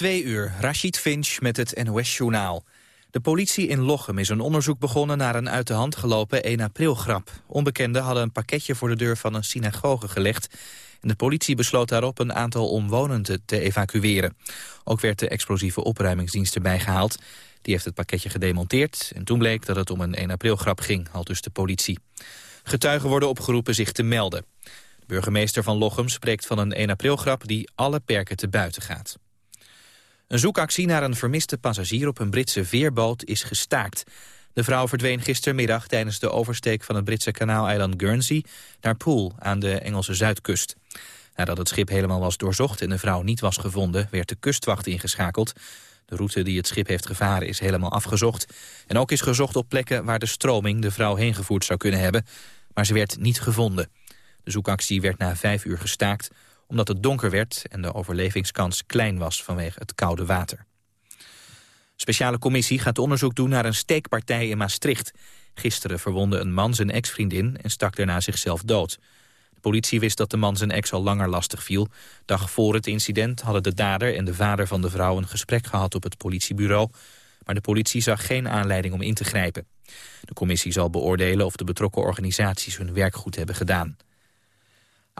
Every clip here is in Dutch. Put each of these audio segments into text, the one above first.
Twee uur, Rashid Finch met het NOS-journaal. De politie in Lochem is een onderzoek begonnen naar een uit de hand gelopen 1 april-grap. Onbekenden hadden een pakketje voor de deur van een synagoge gelegd... en de politie besloot daarop een aantal omwonenden te evacueren. Ook werd de explosieve opruimingsdienst erbij gehaald. Die heeft het pakketje gedemonteerd en toen bleek dat het om een 1 april-grap ging, al dus de politie. Getuigen worden opgeroepen zich te melden. De burgemeester van Lochem spreekt van een 1 april-grap die alle perken te buiten gaat. Een zoekactie naar een vermiste passagier op een Britse veerboot is gestaakt. De vrouw verdween gistermiddag tijdens de oversteek van het Britse kanaaleiland Guernsey naar Poole aan de Engelse zuidkust. Nadat het schip helemaal was doorzocht en de vrouw niet was gevonden, werd de kustwacht ingeschakeld. De route die het schip heeft gevaren is helemaal afgezocht. En ook is gezocht op plekken waar de stroming de vrouw heen gevoerd zou kunnen hebben. Maar ze werd niet gevonden. De zoekactie werd na vijf uur gestaakt omdat het donker werd en de overlevingskans klein was vanwege het koude water. Speciale commissie gaat onderzoek doen naar een steekpartij in Maastricht. Gisteren verwonde een man zijn ex-vriendin en stak daarna zichzelf dood. De politie wist dat de man zijn ex al langer lastig viel. Dag voor het incident hadden de dader en de vader van de vrouw een gesprek gehad op het politiebureau. Maar de politie zag geen aanleiding om in te grijpen. De commissie zal beoordelen of de betrokken organisaties hun werk goed hebben gedaan.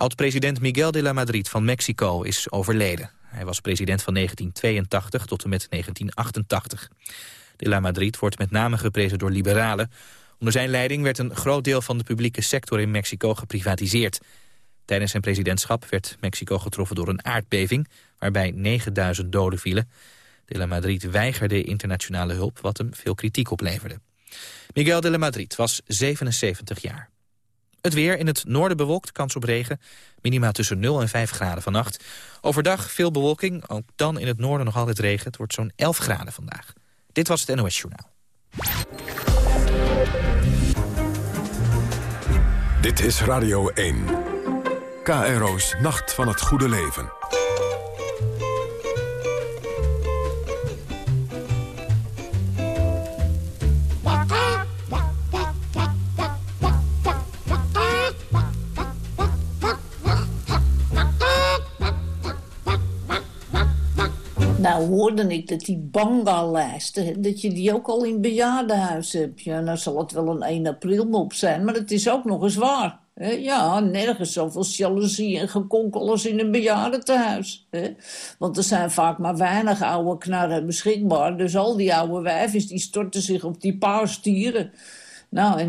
Oud-president Miguel de la Madrid van Mexico is overleden. Hij was president van 1982 tot en met 1988. De la Madrid wordt met name geprezen door liberalen. Onder zijn leiding werd een groot deel van de publieke sector in Mexico geprivatiseerd. Tijdens zijn presidentschap werd Mexico getroffen door een aardbeving... waarbij 9000 doden vielen. De la Madrid weigerde internationale hulp, wat hem veel kritiek opleverde. Miguel de la Madrid was 77 jaar. Het weer in het noorden bewolkt, kans op regen. Minima tussen 0 en 5 graden vannacht. Overdag veel bewolking, ook dan in het noorden nog altijd regen. Het wordt zo'n 11 graden vandaag. Dit was het NOS Journaal. Dit is Radio 1. KRO's Nacht van het Goede Leven. Nou hoorde ik dat die banga-lijsten, dat je die ook al in bejaardenhuizen hebt. Ja, nou zal het wel een 1 april mop zijn, maar het is ook nog eens waar. Ja, nergens zoveel jaloezie en gekonkel als in een bejaardentehuis. Want er zijn vaak maar weinig oude knarren beschikbaar. Dus al die oude wijfjes die storten zich op die paar stieren. Nou,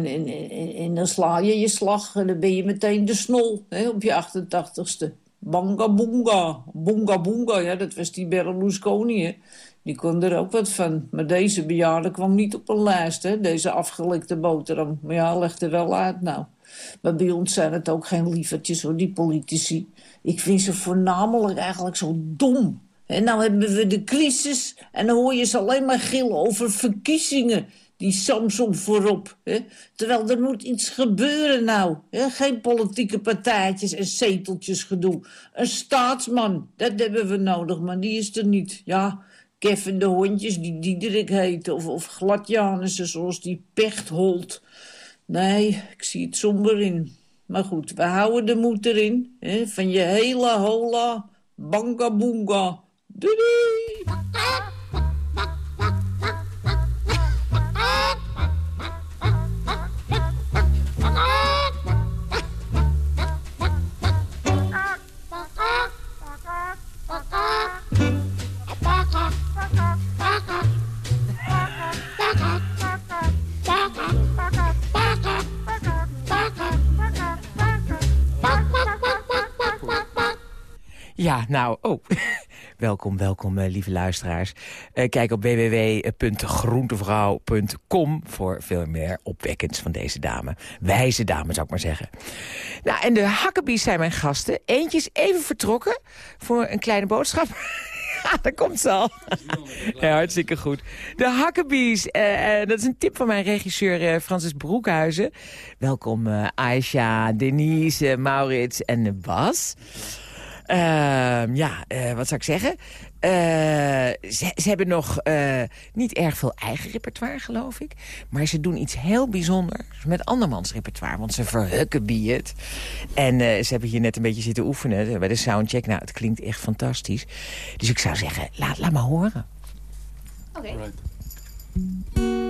en, dan sla je je slag en dan ben je meteen de snol op je 88ste. Banga Bunga. Bunga Bunga, ja, dat was die Berlusconi, hè. Die kon er ook wat van. Maar deze bejaarde kwam niet op een lijst, hè. Deze afgelikte boterham. Maar ja, legt er wel uit, nou. Maar bij ons zijn het ook geen lievertjes, hoor, die politici. Ik vind ze voornamelijk eigenlijk zo dom. En nou hebben we de crisis en dan hoor je ze alleen maar gillen over verkiezingen die Samsung voorop. Hè? Terwijl er moet iets gebeuren nou. Hè? Geen politieke partijtjes en zeteltjes gedoe. Een staatsman, dat hebben we nodig, maar die is er niet. Ja, Kevin de hondjes die Diederik heet. Of, of Gladjanissen zoals die Pechtholt. Nee, ik zie het somber in. Maar goed, we houden de moed erin. Hè? Van je hele hola, banga boonga. Doei doei! Nou, oh. welkom, welkom, uh, lieve luisteraars. Uh, kijk op www.groentevrouw.com voor veel meer opwekkends van deze dame. Wijze dame, zou ik maar zeggen. Nou, en de Hakkebies zijn mijn gasten. Eentje is even vertrokken voor een kleine boodschap. Ja, daar komt ze al. Ja, hartstikke goed. De Hakkebies, uh, dat is een tip van mijn regisseur uh, Francis Broekhuizen. Welkom uh, Aisha, Denise, Maurits en Bas. Ehm, ja, eh, wat zou ik zeggen? Eh, ze, ze, hebben nog eh, niet erg veel eigen repertoire, geloof ik. Maar ze doen iets heel bijzonders met andermans repertoire. Want ze verhukken het. En ze hebben hier net een beetje zitten oefenen bij de soundcheck. Nou, het klinkt echt fantastisch. Dus ik zou zeggen, laat, laat maar horen. Oké. Okay.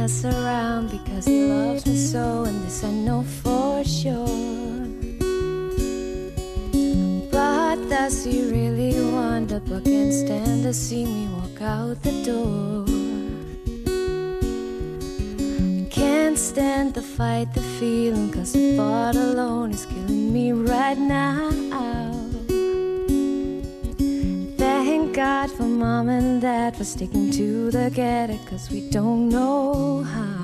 Mess around because he loves me so, and this I know for sure. But does he really want a book and stand to see me walk out the door? Can't stand the fight, the feeling, cause the thought alone is killing me right now. God for mom and dad for sticking to the together, cause we don't know how.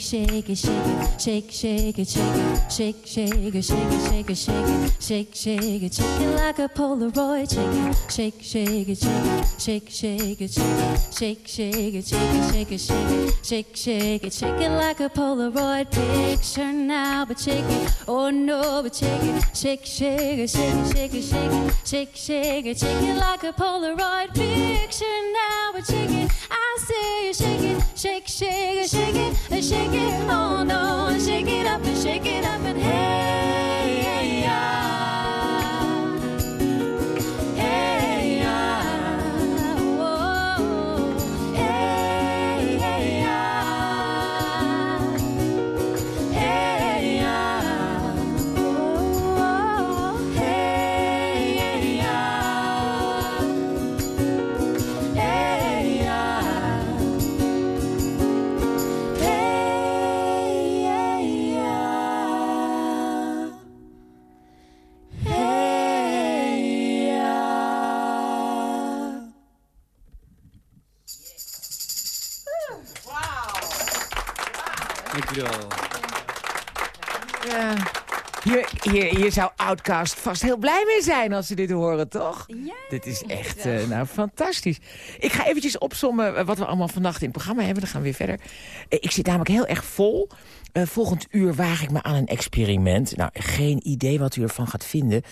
Shake, shake it, shake it, shake, shake it, shake it, shake, shake it, shake it, shake it, shake it, shake, shake it, shake it like a Polaroid. Shake it, shake, shake it, shake it, shake, shake it, shake it, shake, shake it, shake it, shake it, shake it, shake, shake it, shake it like a Polaroid picture now, but shake it, oh no, but shake it, shake, shake it, shake it, shake it, shake it, shake, shake it, shake it like a Polaroid picture now, but shake it, I say you shake it, shake, shake shake it, shake it, oh no, shake it up and shake it up and hey, Dankjewel. jullie. Hier, hier, hier zou Outcast vast heel blij mee zijn als ze dit horen, toch? Ja. Dit is echt eh, nou, fantastisch. Ik ga eventjes opzommen eh, wat we allemaal vannacht in het programma hebben. Dan gaan we weer verder. Eh, ik zit namelijk heel erg vol. Eh, volgend uur waag ik me aan een experiment. Nou, geen idee wat u ervan gaat vinden.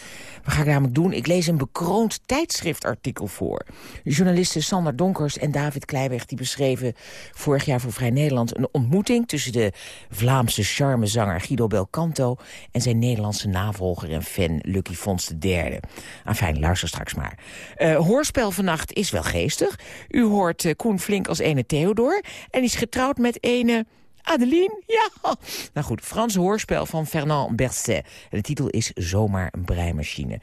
Wat ga ik namelijk doen? Ik lees een bekroond tijdschriftartikel voor. De journalisten Sander Donkers en David Kleiweg... die beschreven vorig jaar voor Vrij Nederland... een ontmoeting tussen de Vlaamse charmezanger Guido Belcanto... en zijn Nederlandse navolger en fan Lucky Fons III. Enfin, luister straks maar. Eh, hoorspel vannacht is wel geestig. U hoort eh, Koen Flink als ene Theodor... en is getrouwd met ene... Adeline, ja. Nou goed, Frans hoorspel van Fernand Berset. De titel is Zomaar een breimachine.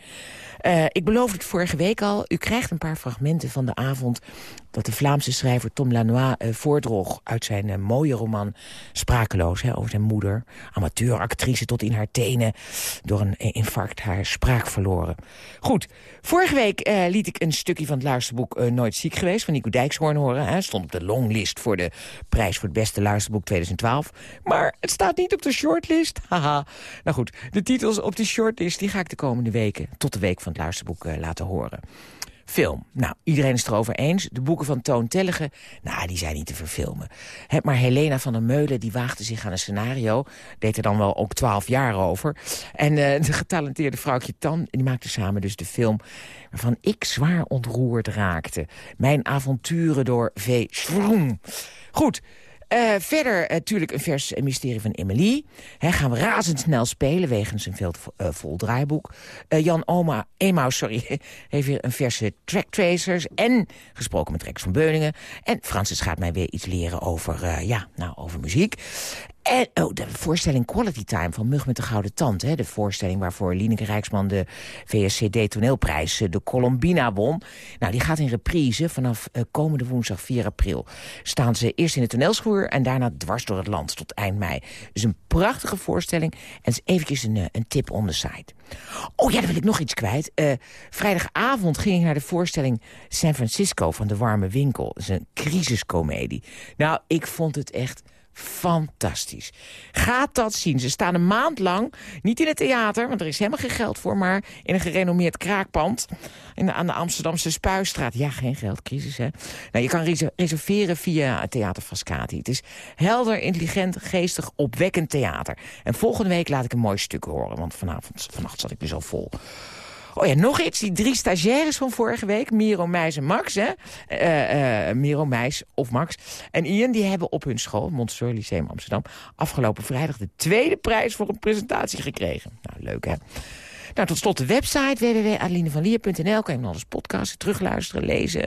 Uh, ik beloofde het vorige week al. U krijgt een paar fragmenten van de avond... dat de Vlaamse schrijver Tom Lanois uh, voordroeg... uit zijn uh, mooie roman Sprakeloos, hè, over zijn moeder. Amateuractrice tot in haar tenen. Door een infarct haar spraak verloren. Goed, vorige week liet ik een stukje van het luisterboek Nooit ziek geweest... van Nico Dijkshoorn horen. Hè. Stond op de longlist voor de prijs voor het beste luisterboek 2012. Maar het staat niet op de shortlist. Haha. Nou goed, de titels op die shortlist... die ga ik de komende weken, tot de week van het luisterboek uh, laten horen. Film. Nou, iedereen is het erover eens. De boeken van Toon Tellige, nou, die zijn niet te verfilmen. Maar Helena van der Meulen, die waagde zich aan een scenario. Deed er dan wel ook twaalf jaar over. En uh, de getalenteerde vrouwtje Tan, die maakte samen dus de film... waarvan ik zwaar ontroerd raakte. Mijn avonturen door V. Schroem. Goed, uh, verder natuurlijk uh, een vers mysterie van Emily. Gaan we razendsnel spelen wegens een veel uh, vol draaiboek. Jan Oma, sorry, heeft weer een verse Track Tracers. En gesproken met Rex van Beuningen. En Francis gaat mij weer iets leren over, ja, nou, over muziek. En oh, de voorstelling Quality Time van Mug met de Gouden Tand. Hè, de voorstelling waarvoor Lineke Rijksman de VSCD toneelprijs, de Colombina, won. Nou, die gaat in reprise vanaf uh, komende woensdag 4 april. Staan ze eerst in de toneelschuur en daarna dwars door het land tot eind mei. Dus een prachtige voorstelling. En eventjes een, een tip on the site. Oh ja, dan wil ik nog iets kwijt. Vrijdagavond ging ik naar de voorstelling San Francisco van de Warme Winkel. Dat is een crisiscomedie. Nou, ik vond het echt fantastisch. Gaat dat zien. Ze staan een maand lang, niet in het theater... want er is helemaal geen geld voor... maar in een gerenommeerd kraakpand in aan de Amsterdamse Spuistraat. Ja, geen geld, crisis, hè. Nou, je kan reserveren via Theater Frascati. Het is helder, intelligent, geestig, opwekkend theater. En volgende week laat ik een mooi stuk horen... want vanavond, vannacht zat ik dus al vol. Oh ja, nog iets. Die drie stagiaires van vorige week. Miro, Meis en Max. Hè? Uh, uh, Miro, Meis of Max. En Ian, die hebben op hun school, Montessori Lyceum Amsterdam... afgelopen vrijdag de tweede prijs voor een presentatie gekregen. Nou, leuk hè? Nou, tot slot de website www.adelinevanlier.nl. Kan je dan alles podcasten, terugluisteren, lezen,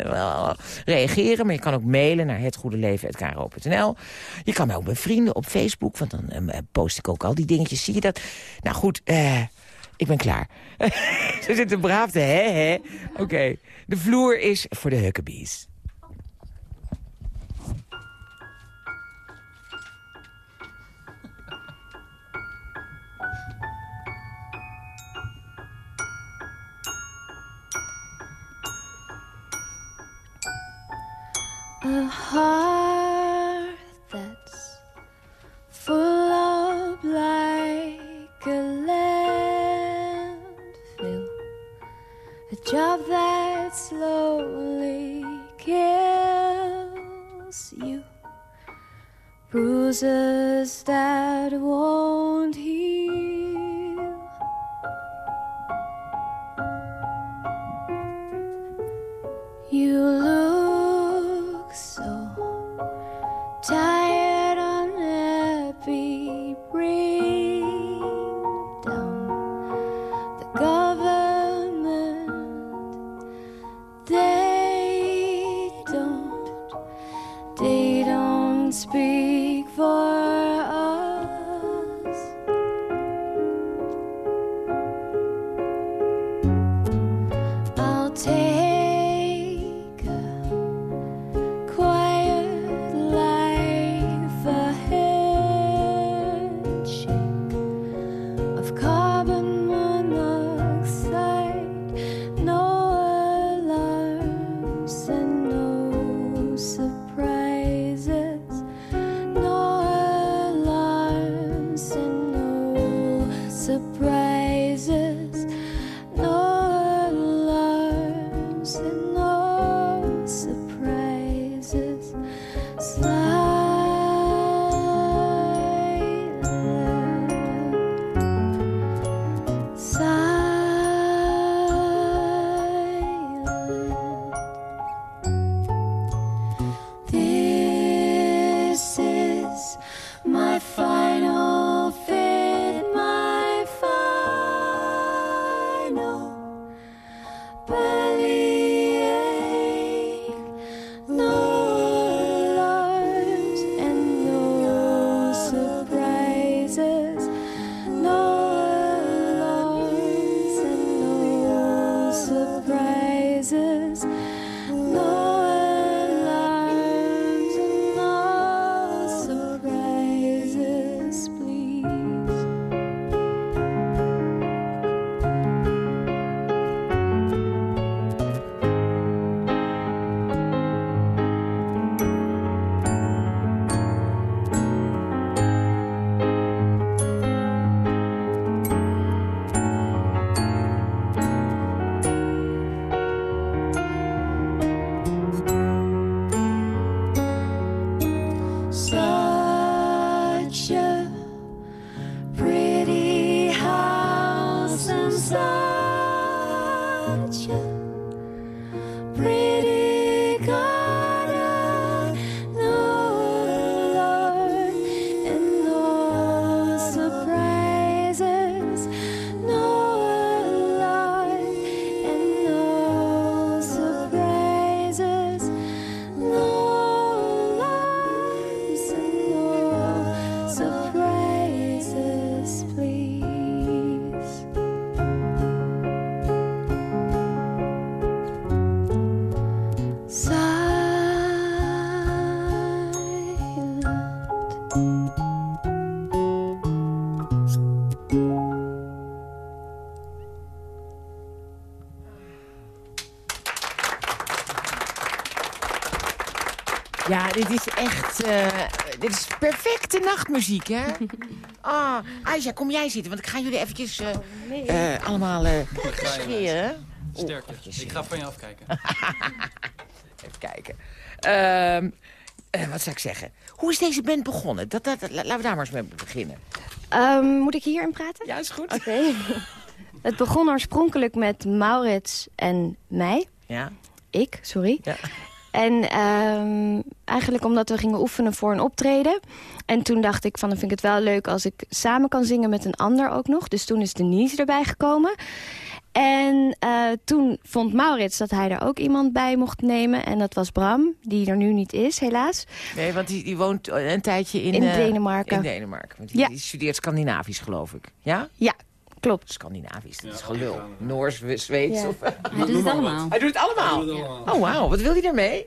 reageren. Maar je kan ook mailen naar hetgoedeleven.kro.nl. Je kan mij ook bij vrienden op Facebook, want dan post ik ook al die dingetjes. Zie je dat? Nou goed, eh... Ik ben klaar. Ze zitten braaf te hè, hè. Oké, de vloer is voor de Huckabees. roses that Ja, dit is echt... eh, dit is perfecte nachtmuziek, hè? Ah, Aisha, kom jij zitten, want ik ga jullie eventjes eh, eh, allemaal eh scheren. Sterker. eventjes, Ik ga van je afkijken. Even kijken. Ehm, eh, wat zou ik zeggen? Hoe is deze band begonnen? Dat, dat, laten we daar maar eens mee beginnen. Ehm, moet ik hierin praten? Ja, is goed. Oké. Het begon oorspronkelijk met Maurits en mij. Ja, Ik, sorry. ja. En ehm, eigenlijk omdat we gingen oefenen voor een optreden. En toen dacht ik van, dan vind ik het wel leuk als ik samen kan zingen met een ander ook nog. Dus toen is Denise erbij gekomen. En eh, toen vond Maurits dat hij er ook iemand bij mocht nemen. En dat was Bram, die er nu niet is, helaas. Nee, want die, die woont een tijdje in... In eh, Denemarken. In Denemarken. Want die, Ja. die studeert Scandinavisch, geloof ik. Ja? Ja, klopt. Scandinavisch, dat is Ja, gelul. Noors, Zweeds. Ja. Of, Hij doet het allemaal. hij doet het allemaal. Doe het allemaal. Oh, wauw. Wat wil hij daarmee?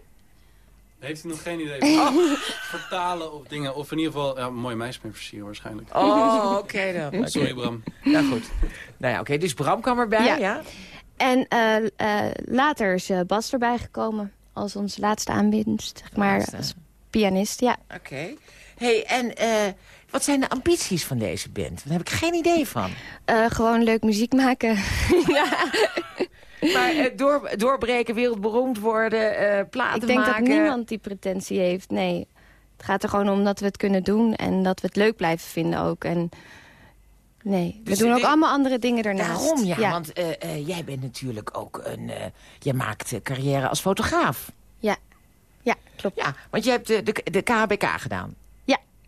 Heeft hij nog geen idee van vertalen of dingen? Of in ieder geval, ja, een mooie meisje met versieren waarschijnlijk. Oh, oké dan. Sorry Bram. Nou goed. Nou ja, oké. Dus Bram kwam erbij, ja? Ja. En eh, eh, later is eh, Bas erbij gekomen als onze laatste aanwinst, zeg maar, Laatste. als pianist. Ja. Oké. hey, en eh, wat zijn de ambities van deze band? Daar heb ik geen idee van. Eh, gewoon leuk muziek maken. Maar eh, door, doorbreken, wereldberoemd worden, eh platen Ik denk maken... dat niemand die pretentie heeft. Nee, het gaat er gewoon om dat we het kunnen doen en dat we het leuk blijven vinden ook. En nee, Dus we doen ook allemaal andere dingen daarnaast. Daarom, ja. Want eh, eh, jij bent natuurlijk ook een... eh jij maakt carrière als fotograaf. Ja, ja klopt. Ja, want je hebt de, de, de KHBK gedaan.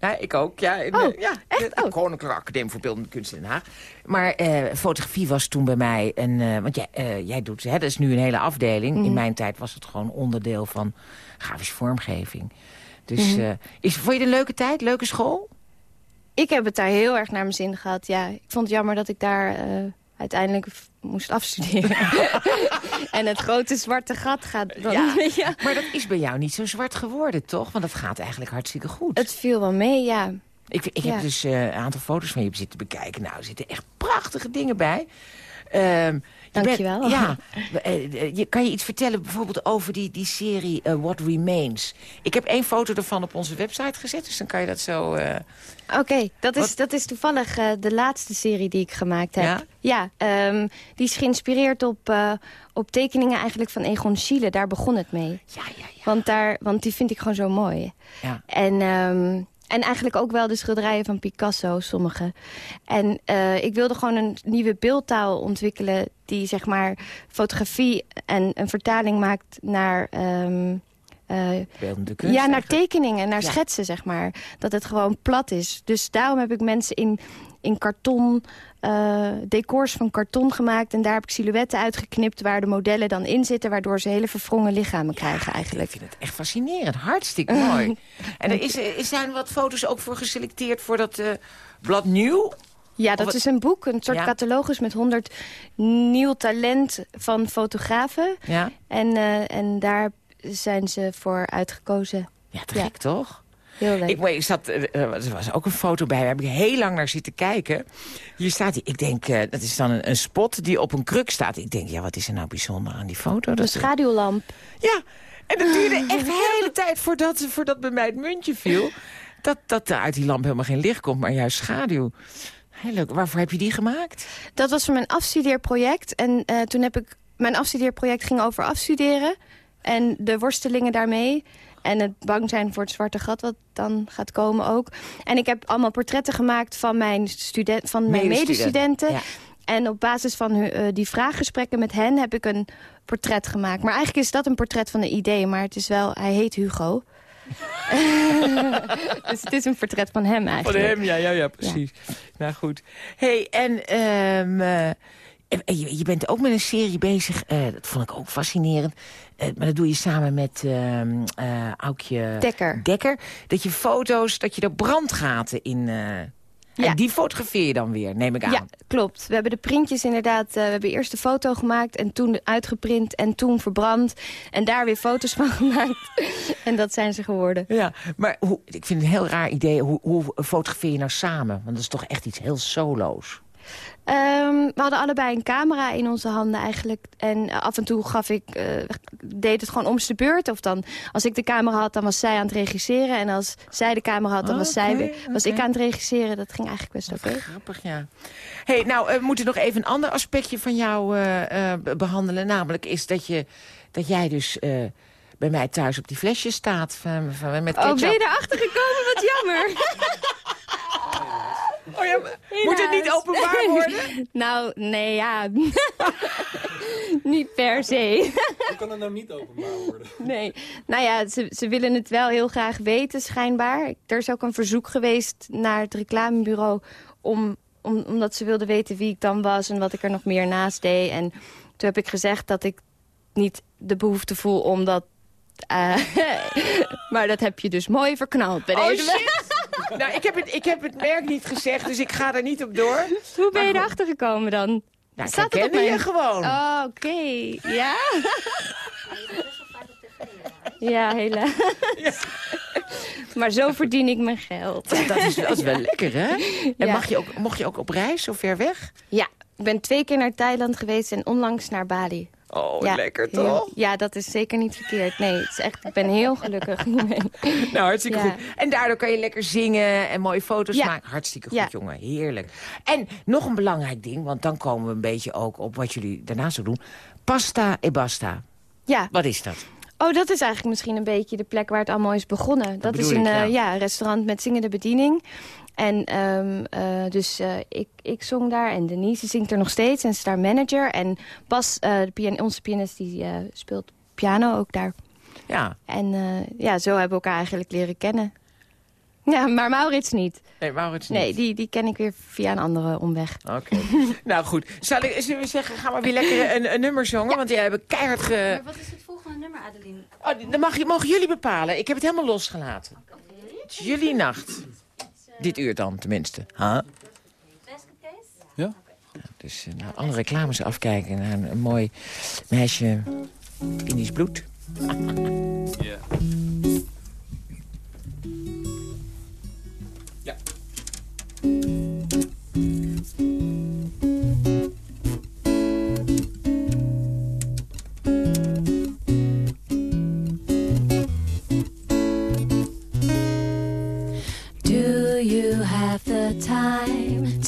Ja. Ik ook. Ja, in, Oh, ja, echt? De, de Oh. Koninklijke Academie voor Beeldende Kunst in Den Haag. Maar eh, fotografie was toen bij mij een... eh, want jij, eh, jij doet... Hè, dat is nu een hele afdeling. Mhm. In mijn tijd was het gewoon onderdeel van grafische vormgeving. Dus Mhm. is, vond je het een leuke tijd? Leuke school? Ik heb het daar heel erg naar mijn zin gehad. Ja, ik vond het jammer dat ik daar uiteindelijk moest afstuderen. en het grote zwarte gat gaat dan... Ja. Ja. Maar dat is bij jou niet zo zwart geworden, toch? Want dat gaat eigenlijk hartstikke goed. Het viel wel mee, ja. Ik, ik Ja. heb dus eh, een aantal foto's van je zitten bekijken. Nou, er zitten echt prachtige dingen bij. Ehm, Dankjewel. ja, eh, eh, je, kan je iets vertellen bijvoorbeeld over die, die serie eh, What Remains? Ik heb één foto ervan op onze website gezet, dus dan kan je dat zo... Oké, dat, is, Wat- dat is toevallig de laatste serie die ik gemaakt heb. Ja? Ja, ehm, die is geïnspireerd op, op tekeningen eigenlijk van Egon Schiele. Daar begon het mee. ja, ja, ja. Want, daar, want die vind ik gewoon zo mooi. ja. En, ehm, en eigenlijk ook wel de schilderijen van Picasso, sommige. En eh, ik wilde gewoon een nieuwe beeldtaal ontwikkelen... die zeg maar fotografie en een vertaling maakt naar... eh, Beeldende kunst. ja, naar eigenlijk. tekeningen, naar Ja. schetsen, zeg maar. Dat het gewoon plat is. Dus daarom heb ik mensen in, in karton, eh, decors van karton gemaakt. En daar heb ik silhouetten uitgeknipt waar de modellen dan in zitten. Waardoor ze hele verwrongen lichamen krijgen Ik eigenlijk. vind het echt fascinerend. Hartstikke mooi. en er is, er zijn wat foto's ook voor geselecteerd voor dat eh, blad Nieuw. Ja, dat is een boek, een soort Ja. catalogus met 100 nieuw talent van fotografen. Ja, En, eh, en daar zijn ze voor uitgekozen. ja te gek toch? Heel leuk. Ik, zat, eh, eh, er was ook een foto bij, daar heb ik heel lang naar zitten kijken. Hier staat hij, ik denk, eh, dat is dan een, een spot die op een kruk staat. Ik denk, ja, wat is er nou bijzonder aan die foto? Een Dat, schaduwlamp. ja, en het duurde echt de hele tijd voordat, voordat bij mij het muntje viel. Dat, dat er uit die lamp helemaal geen licht komt, maar juist schaduw. Heel leuk. Waarvoor heb je die gemaakt? Dat was voor mijn afstudeerproject. En toen heb ik... Mijn afstudeerproject ging over afstuderen. En de worstelingen daarmee. En het bang zijn voor het zwarte gat wat dan gaat komen ook. En ik heb allemaal portretten gemaakt van mijn, student, van mijn Medestudenten, medestudenten. ja. En op basis van hun, eh, die vraaggesprekken met hen heb ik een portret gemaakt. Maar eigenlijk is dat een portret van een idee. Maar het is wel, hij heet Hugo. dus het is een portret van hem Van eigenlijk. hem, ja, ja, ja, precies. Nou goed. hey, en ehm, eh, en je, bent ook met een serie bezig. eh, dat vond ik ook fascinerend. Eh, maar dat doe je samen met eh, Aukje Dekker. Dekker. Dat je foto's, dat je er brandgaten in... Ja. En die fotografeer je dan weer, neem ik aan. Ja, klopt. We hebben de printjes inderdaad... we hebben eerst de foto gemaakt en toen uitgeprint en toen verbrand. En daar weer foto's van gemaakt. en dat zijn ze geworden. Ja, maar hoe, ik vind het een heel raar idee. Hoe, hoe fotografeer je nou samen? Want dat is toch echt iets heel solo's. Ehm, we hadden allebei een camera in onze handen eigenlijk. En eh, af en toe gaf ik, eh, deed het gewoon om de beurt. Of dan, als ik de camera had, dan was zij aan het regisseren. En als zij de camera had, dan was, zij, weer- was ik aan het regisseren. Dat ging eigenlijk best oké. Grappig, ja. hey, nou, eh, we moeten nog even een ander aspectje van jou eh, eh, be- behandelen. Namelijk is dat, je, dat jij dus bij mij thuis op die flesjes staat van, van, met Oh, ketchup. ben je erachter gekomen? Wat jammer. Oh ja, moet het niet openbaar worden? nou, nee, ja. niet per se. Hoe kan het nou niet openbaar worden? Nee. Nou ja, ze, ze willen het wel heel graag weten, schijnbaar. Er is ook een verzoek geweest naar het reclamebureau... Om, om, omdat ze wilden weten wie ik dan was en wat ik er nog meer naast deed. En toen heb ik gezegd dat ik niet de behoefte voel om dat... eh, maar dat heb je dus mooi verknald bij Oh deze. Nou, ik heb, het, ik heb het merk niet gezegd, dus ik ga er niet op door. Hoe ben je erachter gekomen dan? Nou, ik Staat het op je mijn- gewoon. Oh, oké. Ja? Ja, helaas. Maar zo verdien ik mijn geld. Dat is, dat is wel lekker, hè? En Ja. mag je ook, mocht je ook op reis, zo ver weg? Ja, ik ben twee keer naar Thailand geweest en onlangs naar Bali. Oh, ja, lekker heel- toch? ja, dat is zeker niet verkeerd. Nee, het is echt, ik ben heel gelukkig hiermee. Nou, hartstikke Ja. goed. En daardoor kan je lekker zingen en mooie foto's Ja. maken. Hartstikke goed, jongen. Heerlijk. En nog een belangrijk ding, want dan komen we een beetje ook op wat jullie daarnaast zo doen. Pasta e basta. Ja, Wat is dat? Oh, dat is eigenlijk misschien een beetje de plek waar het allemaal is begonnen. Dat, is een ik, ja. eh, ja, restaurant met zingende bediening. En ehm, eh, dus eh, ik, ik zong daar en Denise zingt er nog steeds en ze is daar manager. En Bas, de pian onze pianist, die speelt piano ook daar. Ja, En ja, zo hebben we elkaar eigenlijk leren kennen. Ja, maar Maurits niet. nee, Maurits niet. Nee, die, die ken ik weer via een andere omweg. Oké. nou goed, Zal ik, zullen we zeggen, ga maar weer lekker een, een nummer zongen? Want jij hebt keihard ge... wat is het volgende nummer, Adeline? Oh, dan mag je, mogen jullie bepalen. Ik heb het helemaal losgelaten. Het is jullie nacht. Dit uur dan, tenminste. Huh? Ja? Dus nou, alle reclames afkijken naar een, een mooi meisje Indisch bloed. Ja. Ja.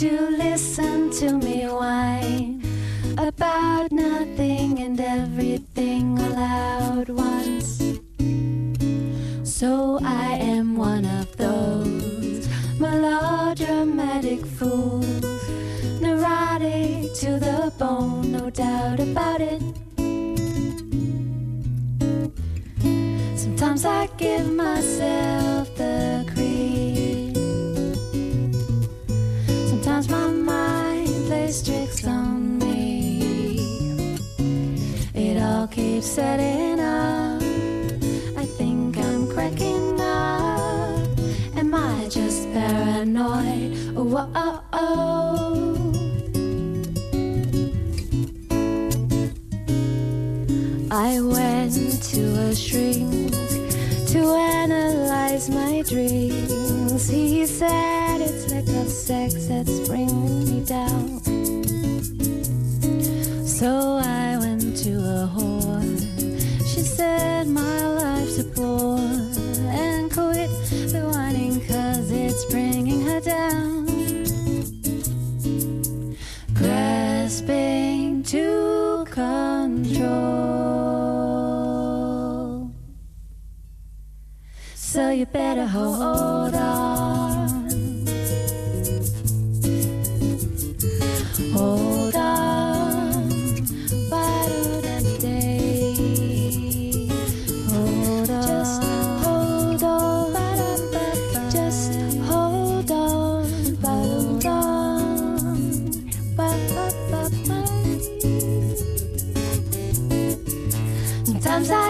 to listen to me whine about nothing and everything allowed once. So I am one of those melodramatic fools, neurotic to the bone, no doubt about it. Sometimes I give myself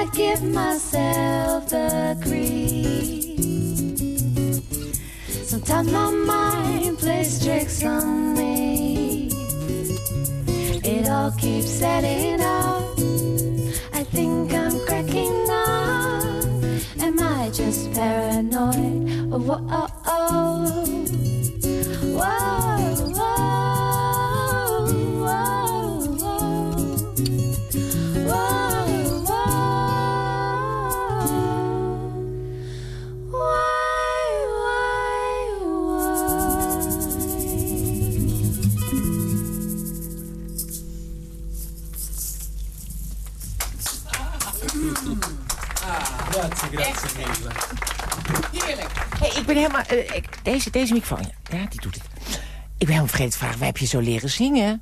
I give myself the creed. Sometimes my mind plays tricks on me. It all keeps setting up. I think I'm cracking up. Am I just paranoid? Oh, oh, oh. Ben helemaal... eh, ik- deze, deze microfoon, ja, ja, die doet het. Ik ben helemaal vergeten te vragen, waar heb je zo leren zingen?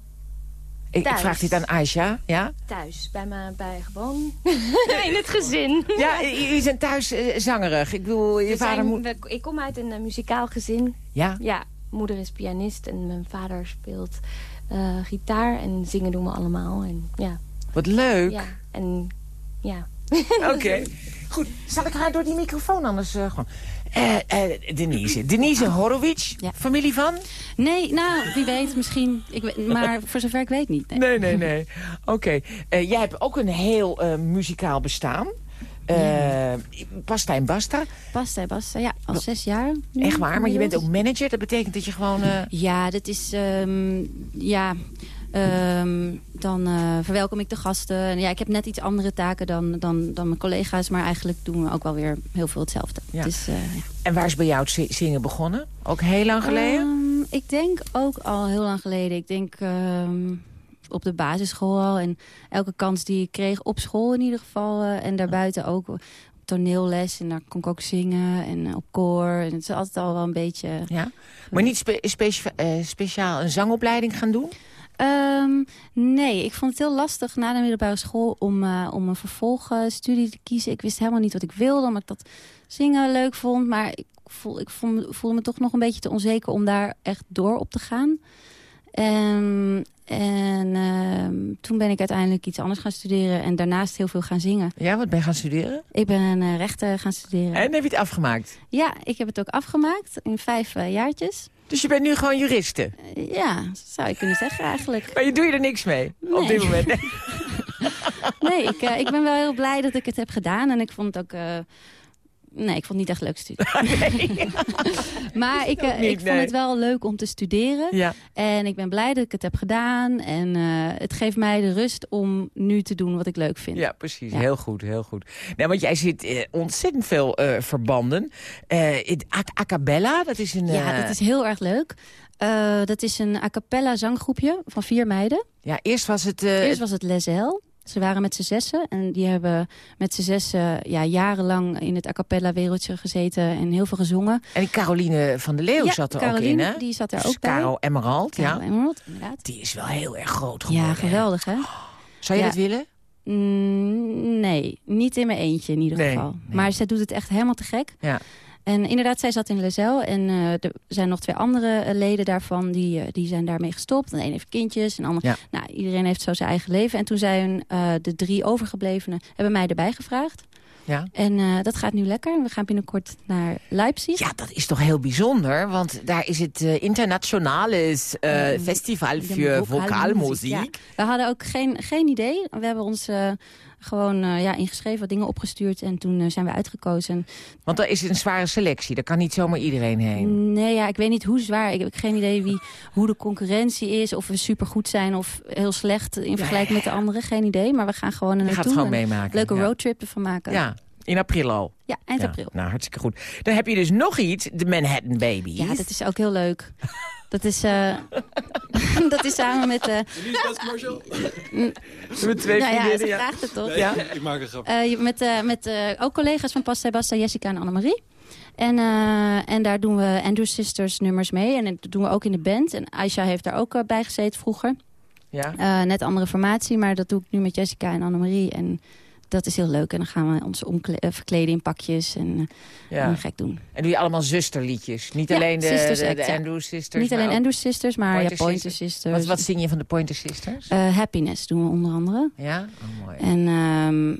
Ik, vraag dit aan Aisha, ja? Thuis, bij, me, bij gewoon in het gezin. Ja, jullie zijn thuis eh, zangerig. Ik bedoel, je We vader zijn- moet... we- ik kom uit een eh, muzikaal gezin. Ja? Ja, moeder is pianist en mijn vader speelt eh, gitaar. En zingen doen we allemaal. En, ja, Wat leuk. ja, en ja. Oké. Goed, zal ik haar door die microfoon anders gewoon... Eh, eh, Denise. Denise Horowitz, Ja. familie van? Nee, nou, wie weet, misschien. Ik weet, maar voor zover ik weet niet. nee. Nee, nee, nee. Oké. Eh, jij hebt ook een heel eh, muzikaal bestaan. Eh Pasta en Basta. Basta, basta. Ja, al zes jaar. nu Echt waar, maar je bent ook manager. Dat betekent dat je gewoon... Ja, dat is... ehm, ja, ehm, dan eh, verwelkom ik de gasten. En ja, ik heb net iets andere taken dan, dan, dan mijn collega's. Maar eigenlijk doen we ook wel weer heel veel hetzelfde. Ja. Dus, eh, ja. En waar is bij jou het zi- zingen begonnen? Ook heel lang geleden? Ehm, ik denk ook al heel lang geleden. Ik denk ehm, op de basisschool al. En elke kans die ik kreeg, op school in ieder geval. eh, en daarbuiten ook toneelles. En daar kon ik ook zingen. En op koor. En het is altijd al wel een beetje... ja. Maar niet spe- specia- speciaal een zangopleiding gaan doen? Ehm, nee, ik vond het heel lastig na de middelbare school om, eh, om een vervolgstudie te kiezen. Ik wist helemaal niet wat ik wilde, omdat ik dat zingen leuk vond. Maar ik, voel, ik voel, voelde me toch nog een beetje te onzeker om daar echt door op te gaan. En, en ehm, toen ben ik uiteindelijk iets anders gaan studeren en daarnaast heel veel gaan zingen. Ja, wat ben je gaan studeren? Ik ben eh, rechten gaan studeren. En heb je het afgemaakt? Ja, ik heb het ook afgemaakt in vijf eh, jaartjes. Dus je bent nu gewoon juriste? Eh, ja, zou je kunnen zeggen eigenlijk. Maar je doe je er niks mee op dit moment? Nee, ik, eh, ik ben wel heel blij dat ik het heb gedaan. En ik vond het ook... Nee, ik vond het niet echt leuk studie. maar ik, eh, niet, ik vond nee. het wel leuk om te studeren. Ja. En ik ben blij dat ik het heb gedaan. En eh, het geeft mij de rust om nu te doen wat ik leuk vind. Ja, precies. Ja. Heel goed, heel goed. Want jij zit eh, ontzettend veel verbanden. In A, A Cappella, dat is een... Ja, dat is heel erg leuk. Dat is een a cappella zanggroepje van vier meiden. ja, eerst was het... Eerst was het Les L. Ze waren met z'n zessen en die hebben met z'n zessen ja, jarenlang in het a cappella wereldje gezeten en heel veel gezongen. En die Caroline van der Leeuw Ja, zat er Caroline, ook in, hè? die zat er Dus ook bij. Caro Emerald, ja. Emerald, inderdaad. Die is wel heel erg groot geworden. Ja, geweldig hè? Zou je Ja. dat willen? Mm, nee, niet in mijn eentje in ieder Nee, geval. nee. Maar zij doet het echt helemaal te gek. Ja. En inderdaad, zij zat in Lezel. En eh, er zijn nog twee andere eh, leden daarvan. Die, eh, die zijn daarmee gestopt. En de een heeft kindjes. En de ander... Ja. Nou, iedereen heeft zo zijn eigen leven. En toen zijn de drie overgeblevenen... hebben mij erbij gevraagd. Ja. En dat gaat nu lekker. We gaan binnenkort naar Leipzig. Ja, dat is toch heel bijzonder, want daar is het eh, internationales festival voor vocaalmuziek. ja. We hadden ook geen, geen idee. We hebben ons gewoon eh, ja, ingeschreven, wat dingen opgestuurd. En toen eh, zijn we uitgekozen. Want daar is een zware selectie, daar kan niet zomaar iedereen heen. Nee, ja, ik weet niet hoe zwaar. Ik heb geen idee wie, hoe de concurrentie is. Of we supergoed zijn of heel slecht in vergelijking met de anderen. Geen idee. Maar we gaan gewoon er gaat naartoe. het gewoon en meemaken. Leuke roadtrip ervan maken. Ja, in april al. Ja, eind Ja, april. Nou, hartstikke goed. Dan heb je dus nog iets, de Manhattan Babies. Ja, dat is ook heel leuk. Dat is, eh, dat is samen met... eh commercial? Met twee nou ja, ze vriendinnen, ja. vraagt het toch? Ja. Ik maak een grap. Eh, met eh, met eh, ook collega's van Pasta Basta, Jessica en Annemarie. En, eh, en daar doen we Andrew Sisters nummers mee. En dat doen we ook in de band. En Aisha heeft daar ook bij gezeten vroeger. Ja. Eh, net andere formatie, maar dat doe ik nu met Jessica en Annemarie. En dat is heel leuk. En dan gaan we ons omkle- eh, verkleden in pakjes en, eh, ja. en gek doen. En doe je allemaal zusterliedjes? Niet Ja, alleen de, Sisters de. Andrew Sisters? Niet alleen Andrew Sisters, maar Pointer ja, Pointer Sisters. Sisters. Wat, wat zing je van de Pointer Sisters? Eh, Happiness doen we onder andere. ja? Oh, mooi. En ehm,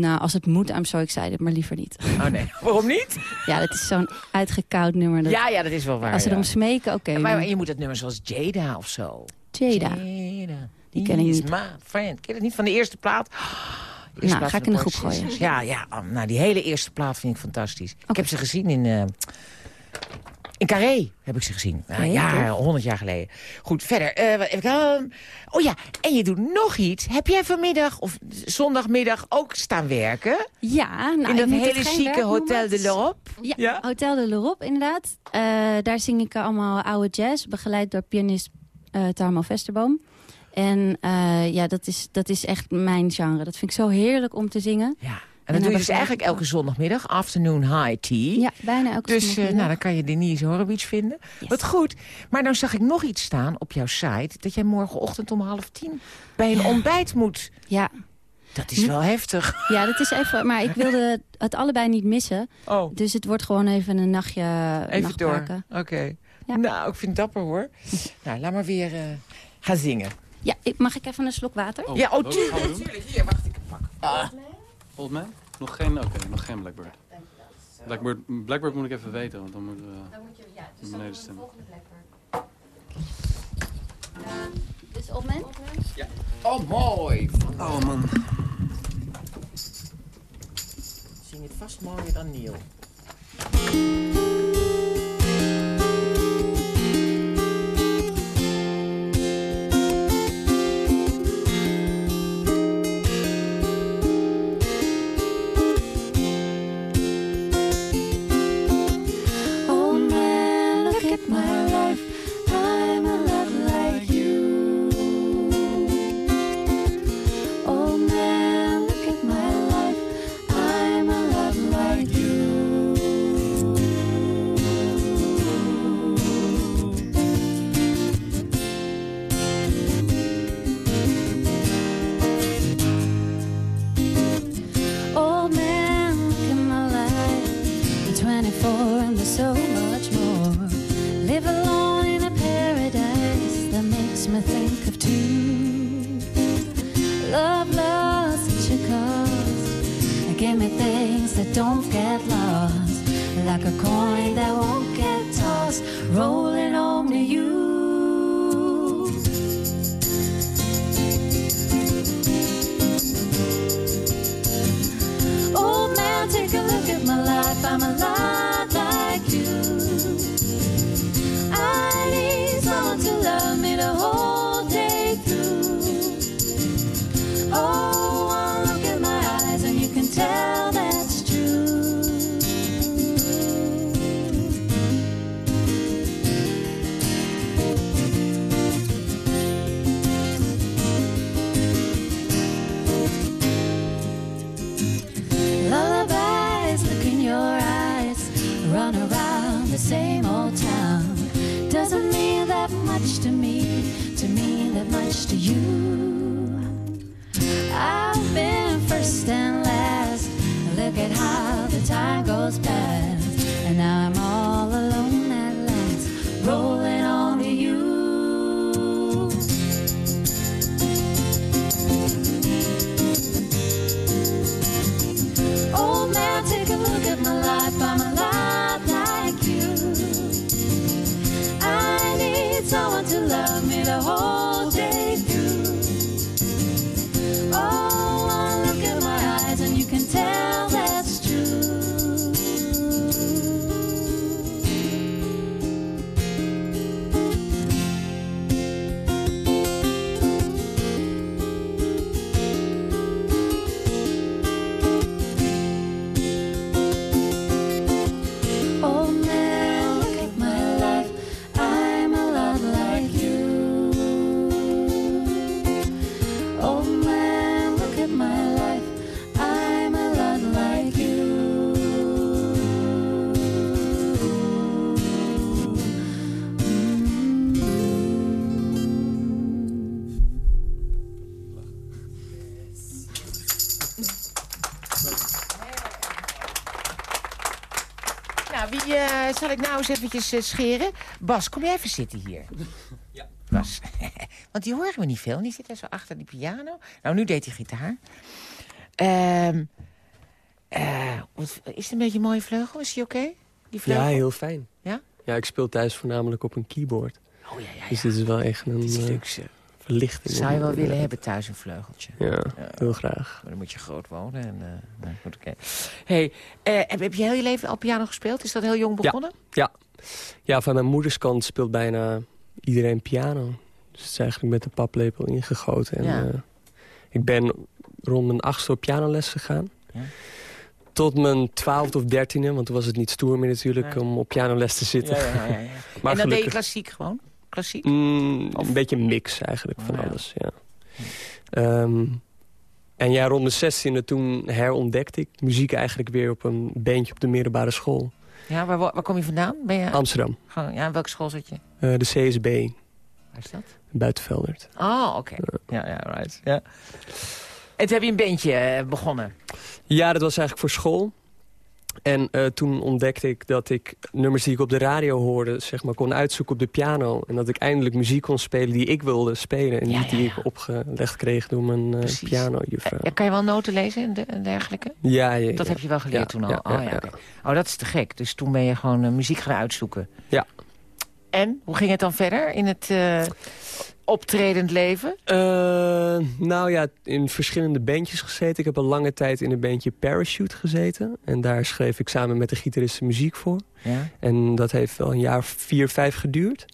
nou, als het moet, I'm so excited, maar liever niet. Oh nee, waarom niet? ja, dat is zo'n uitgekoud nummer. Dat, Ja, ja, dat is wel waar. als ze ja. erom smeken, oké. maar, je moet het nummer zoals Jada of zo. Jada. Jada. Die ken ik is niet. my friend. Ken je het niet van de eerste plaat? Nou, ga ik in de groep gooien. Ja, ja. oh, nou, die hele eerste plaat vind ik fantastisch. Ik heb ze gezien in... eh, in Carré heb ik ze gezien. Ja, honderd jaar geleden. Goed, verder. eh, wat- even, oh ja, en je doet nog iets. Heb jij vanmiddag of zondagmiddag ook staan werken? Ja, nou, in dat hele chique Hotel de l'Europe? Ja, Ja? Hotel de l'Europe, inderdaad. Eh, daar zing ik allemaal oude jazz, begeleid door pianist eh Tarmo Vesterboom. En eh, ja, dat is, dat is echt mijn genre. Dat vind ik zo heerlijk om te zingen. Ja. En En dat doe je dan dus eigenlijk elke zondagmiddag, afternoon high tea. Ja, bijna elke Dus eh, zondagmiddag. nou, dan kan je Denise Horowitz vinden. Wat goed. Maar nou zag ik nog iets staan op jouw site... dat jij morgenochtend om half tien bij een ontbijt moet. Ja. Dat is wel heftig. ja, dat is even... Maar ik wilde het allebei niet missen. Oh, Dus het wordt gewoon even een nachtje even door. Oké. Ja. Nou, ik vind het dapper hoor. nou, laat maar weer eh, gaan zingen. Ja, ik, mag ik even een slok water? Oh, ja, oh, we tuurlijk, doen? tuurlijk. Hier, wacht, ik pak. Ah. Volgens mij? Nog geen, oké, nog geen Blackbird. Blackbird. Blackbird moet ik even weten, want dan moeten we naar beneden stemmen. Dus op men? Oh, mooi. Oh man. Zing het vast mooier dan Neil. So much more. Live alone in a paradise that makes me think of two. Love lost such a cost. Give me things that don't get lost. Like a coin that won't get tossed. Rolling home to you. Take a look at my life. after eens eventjes eh, scheren? Bas, kom jij even zitten hier. Ja. Bas. Want die horen we niet veel. Die zit daar zo achter die piano. Nou, nu deed hij gitaar. Ehm eh, wat- is het een beetje een mooie vleugel? Is die oké? Die vleugel? Ja, heel fijn. Ja? Ja, ik speel thuis voornamelijk op een keyboard. Oh ja, ja, Dus ja. dit is wel echt een Dit is luxe. Verlichting. Zou je wel willen hebben thuis een vleugeltje? Ja, heel graag. Maar dan moet je groot wonen. En, eh, nou, goed, oké. Hey, eh, heb, je heel je leven al piano gespeeld? Is dat heel jong begonnen? Ja. ja, van mijn moeders kant speelt bijna iedereen piano. Dus het is eigenlijk met de paplepel ingegoten. En, Ja. eh, ik ben rond mijn achtste op pianoles gegaan. Ja. Tot mijn twaalfde of dertiende, want toen was het niet stoer meer natuurlijk... Om op pianoles te zitten. Ja, ja, ja, ja. Maar en dan deed je gelukkig- klassiek gewoon? Klassiek? Mm, Of- Een beetje een mix eigenlijk van Oh, ja. alles, ja. Ehm, en ja, rond mijn zestiende toen herontdekte ik muziek eigenlijk weer op een bandje op de middelbare school. Ja, waar, waar kom je vandaan? Ben je, Amsterdam, gewoon, ja, welke school zit je? Eh, de CSB, Waar is dat? Buitenveldert. Oh, oké. Ja, ja, right. Ja. En toen heb je een bandje eh, begonnen. Ja, dat was eigenlijk voor school. En eh, toen ontdekte ik dat ik nummers die ik op de radio hoorde... zeg maar kon uitzoeken op de piano. En dat ik eindelijk muziek kon spelen die ik wilde spelen. En Ja, niet die ja, ik opgelegd kreeg door mijn eh Precies. pianojuffrouw. Eh, kan je wel noten lezen en, de- en dergelijke? Ja, ja, Dat heb je wel geleerd toen al? oh, ja, oh, dat is te gek. Dus toen ben je gewoon eh, muziek gaan uitzoeken. Ja. En, hoe ging het dan verder in het eh, optredend leven? Eh, nou ja, in verschillende bandjes gezeten. Ik heb een lange tijd in een bandje Parachute gezeten. En daar schreef ik samen met de gitarist muziek voor. Ja. En dat heeft wel een jaar vier, vijf geduurd.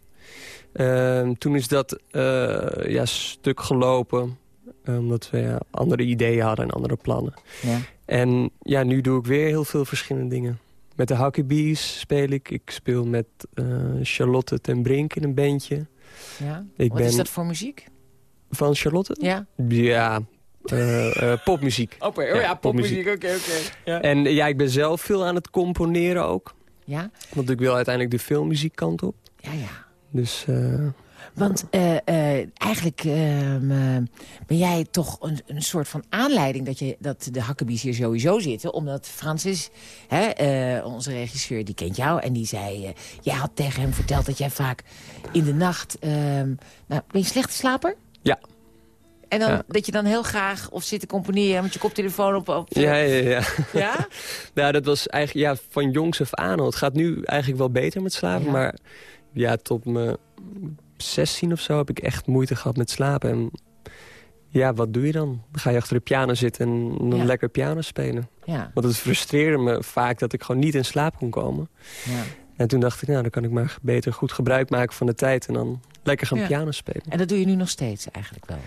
Ehm, toen is dat eh, ja, stuk gelopen. eh, Omdat we ja, andere ideeën hadden en andere plannen. ja. En ja, nu doe ik weer heel veel verschillende dingen. Met de Huckabees speel ik. Ik speel met eh, Charlotte ten Brink in een bandje. Ja. Ik Wat is dat voor muziek? Van Charlotte? Ja? Ja, eh, eh, popmuziek. Oh, oh Ja, popmuziek. Oké, oké. Ja. En ja, ik ben zelf veel aan het componeren ook. ja? Want ik wil uiteindelijk de filmmuziekkant op. Ja, ja. Dus eh, Want eh, eh, eigenlijk ehm, eh, ben jij toch een, een soort van aanleiding... dat, je, dat de Hakkebies hier sowieso zitten. Omdat Francis, hè, onze regisseur, die kent jou... en die zei, jij had tegen hem verteld dat jij vaak in de nacht... ehm, nou, ben je slechte slaper? Ja. En dan, Ja. dat je dan heel graag of zit te componeren... met je koptelefoon op... op ja, ja, ja. ja? nou, dat was eigenlijk ja, van jongs af aan al. Het gaat nu eigenlijk wel beter met slapen. Ja. Maar ja, tot mijn 16 of zo heb ik echt moeite gehad met slapen. En ja, wat doe je dan? Dan ga je achter de piano zitten en dan Ja. lekker piano spelen. Ja, Want het frustreerde me vaak dat ik gewoon niet in slaap kon komen. ja. En toen dacht ik, nou, dan kan ik maar beter goed gebruik maken van de tijd... en dan lekker gaan piano spelen. En dat doe je nu nog steeds eigenlijk wel?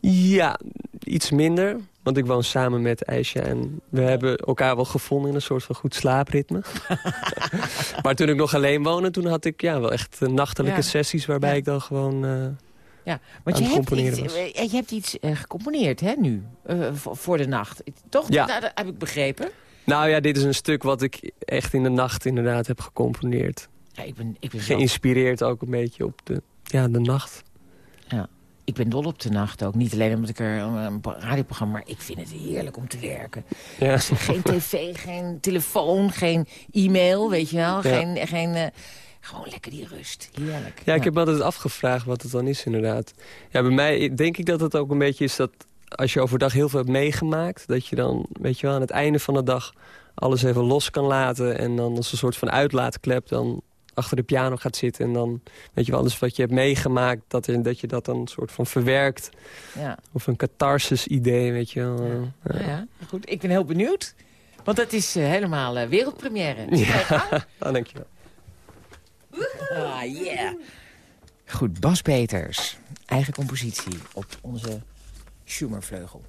Ja, iets minder. Want ik woon samen met Aisha en we hebben elkaar wel gevonden in een soort van goed slaapritme. maar toen ik nog alleen woonde, toen had ik ja, wel echt eh, nachtelijke Ja. sessies waarbij Ja. ik dan gewoon... eh, Ja, want aan je hebt, iets, was. eh, je hebt iets eh, gecomponeerd, hè, nu? Eh, voor, de nacht. Toch? Ja. Nou, dat heb ik begrepen. Nou ja, dit is een stuk wat ik echt in de nacht inderdaad heb gecomponeerd. Ja, ik ben, ik ben Geïnspireerd ook een beetje op de, ja, de nacht. Ik ben dol op de nacht ook. Niet alleen omdat ik er een een radioprogramma... maar ik vind het heerlijk om te werken. Ja. Dus geen tv, geen telefoon, geen e-mail, weet je wel. Geen, geen, eh, gewoon lekker die rust. Heerlijk. Ja, ik heb me altijd afgevraagd wat het dan is inderdaad. Ja, bij mij denk ik dat het ook een beetje is dat als je overdag heel veel hebt meegemaakt... dat je dan, weet je wel, aan het einde van de dag alles even los kan laten... en dan als een soort van uitlaatklep dan achter de piano gaat zitten... en dan, weet je wel, alles wat je hebt meegemaakt... dat, er- dat je dat dan een soort van verwerkt. Ja. Of een catharsis-idee, weet je wel. ja. Nou ja, goed. Ik ben heel benieuwd. Want dat is eh, helemaal eh, wereldpremière. Ja, ah, dankjewel. Ah, yeah. Goed, Bas Peters. Eigen compositie op onze Schumervleugel.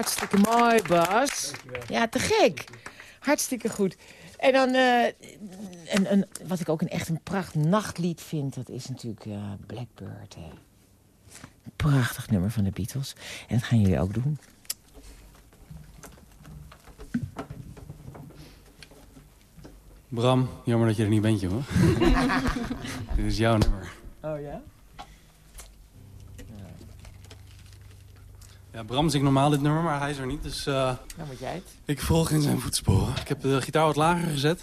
Hartstikke mooi, Bas. Ja, te gek. Hartstikke goed. En dan, eh, en, en, wat ik ook een, echt een pracht nachtlied vind... dat is natuurlijk eh, Blackbird. Hè. Een prachtig nummer van de Beatles. En dat gaan jullie ook doen. Bram, jammer dat je er niet bent, jongen. Dit is jouw nummer. Oh ja? Ja, Bram zingt normaal dit nummer, maar hij is er niet. Dus eh, Nou moet jij het. ik volg in zijn voetsporen. Ik heb de gitaar wat lager gezet.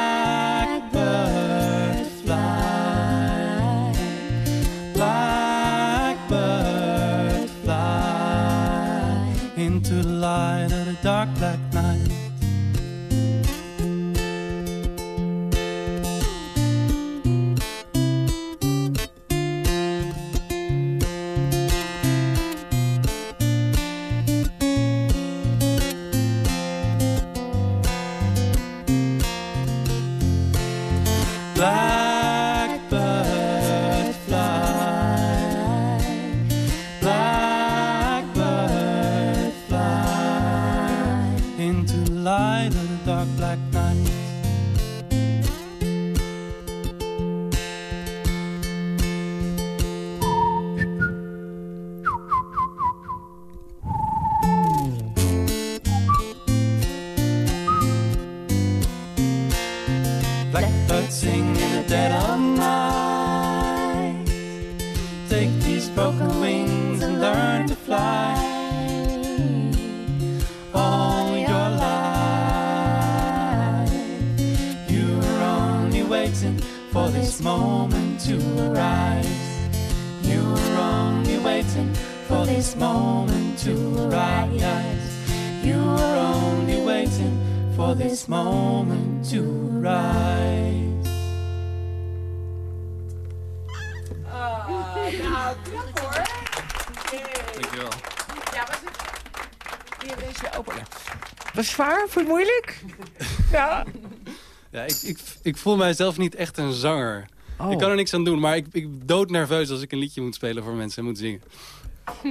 for this moment to rise. nou, knap hoor. Dankjewel. Ja, was het... Hier, deze open. Was het zwaar? Vond je het moeilijk? ja. Ja, ik, ik, ik voel mijzelf niet echt een zanger. Oh. Ik kan er niks aan doen, maar ik, ik dood nerveus als ik een liedje moet spelen voor mensen en moet zingen.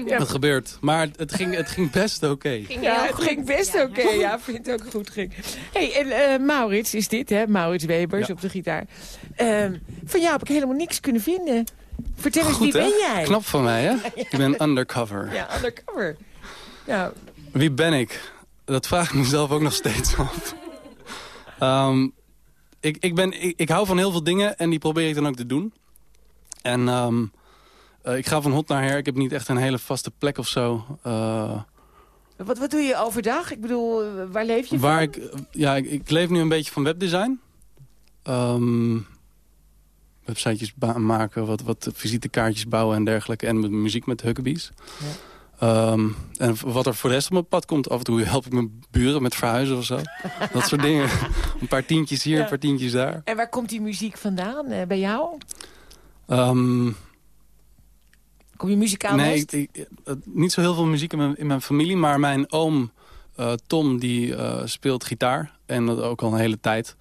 Ja. Dat gebeurt. Maar het ging, het ging best oké. Ja, het ging best oké. Ja, ik vind het ook goed ging. hey, en eh, Maurits is dit, hè? Maurits Webers Ja. op de gitaar. Ehm, van jou heb ik helemaal niks kunnen vinden. Vertel eens, Goed, wie hè? ben jij? Knap van mij, hè? Ik ben undercover. Ja, undercover. Ja, Wie ben ik? Dat vraag ik mezelf ook nog steeds af. Ehm, ik, ik, ben, ik, ik hou van heel veel dingen en die probeer ik dan ook te doen. En ehm, eh, ik ga van hot naar her. Ik heb niet echt een hele vaste plek of zo. Eh, wat, wat doe je overdag? Ik bedoel, eh, waar leef je waar van? ik, ja, ik, ik leef nu een beetje van webdesign. Ehm websitejes maken, wat, wat visitekaartjes bouwen en dergelijke. En met muziek met Huckabees. Ehm, en wat er voor de rest op mijn pad komt, af en toe help ik mijn buren met verhuizen of zo. Dat soort dingen. Een paar tientjes hier, Ja. een paar tientjes daar. En waar komt die muziek vandaan? eh, bij jou? Ehm, Kom je muzikaal nee, ik, ik- eh, niet zo heel veel muziek in mijn, in mijn familie. Maar mijn oom eh, Tom, die eh, speelt gitaar. En dat ook al een hele tijd.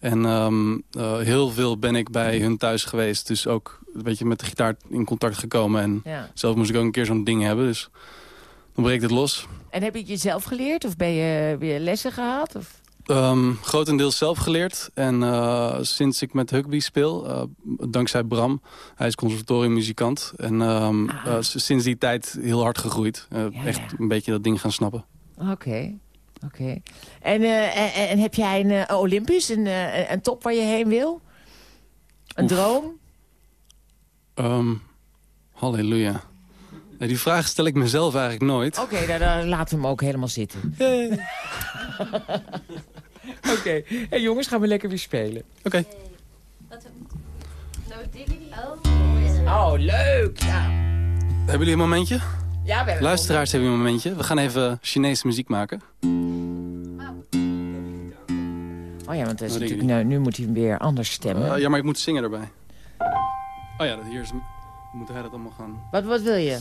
En ehm, eh, heel veel ben ik bij hun thuis geweest. Dus ook een beetje met de gitaar in contact gekomen. En Ja. zelf moest ik ook een keer zo'n ding hebben. Dus dan breekt het los. En heb je het jezelf geleerd? Of ben je weer lessen gehad? Of? Ehm, grotendeels zelf geleerd. En eh, sinds ik met Hugby speel, eh, dankzij Bram, hij is conservatoriummuzikant. En ehm, eh, s- sinds die tijd heel hard gegroeid. Eh, echt een beetje dat ding gaan snappen. Oké. Oké. En, eh, en, en heb jij een eh, Olympus, een, eh, een top waar je heen wil? Een droom? Ehm, halleluja. Die vraag stel ik mezelf eigenlijk nooit. Oké, dan, dan laten we hem ook helemaal zitten. Oké. Hey, jongens, gaan we lekker weer spelen. Oké. Oh, leuk. Ja. Hebben jullie een momentje? Ja, we hebben Luisteraars hebben een momentje. We gaan even Chinese muziek maken. Oh ja, want dat is natuurlijk, nou, nu moet hij weer anders stemmen. Eh, ja, maar ik moet zingen erbij. Oh ja, dat- hier is... Moet hij dat allemaal gaan... Wat, wat wil je?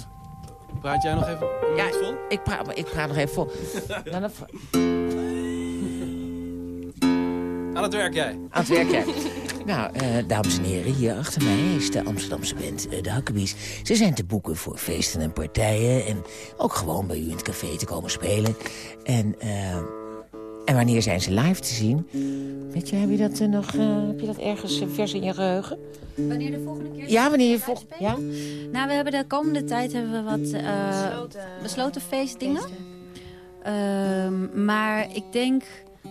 Praat jij nog even Ja, vol? ik praat, ik praat nog even vol. Nou, dan, Aan het werk jij. aan het werk, jij. Nou, eh, dames en heren, hier achter mij is de Amsterdamse band eh, De Hakkebies. Ze zijn te boeken voor feesten en partijen... en ook gewoon bij u in het café te komen spelen. En, eh, en wanneer zijn ze live te zien? Weet je, heb je dat, nog, eh, heb je dat ergens vers in je geheugen? Wanneer de volgende keer? Ja, wanneer je volgende... Ja? Nou, we hebben de komende tijd hebben we wat eh, besloten feestdingen. Ehm, maar ik denk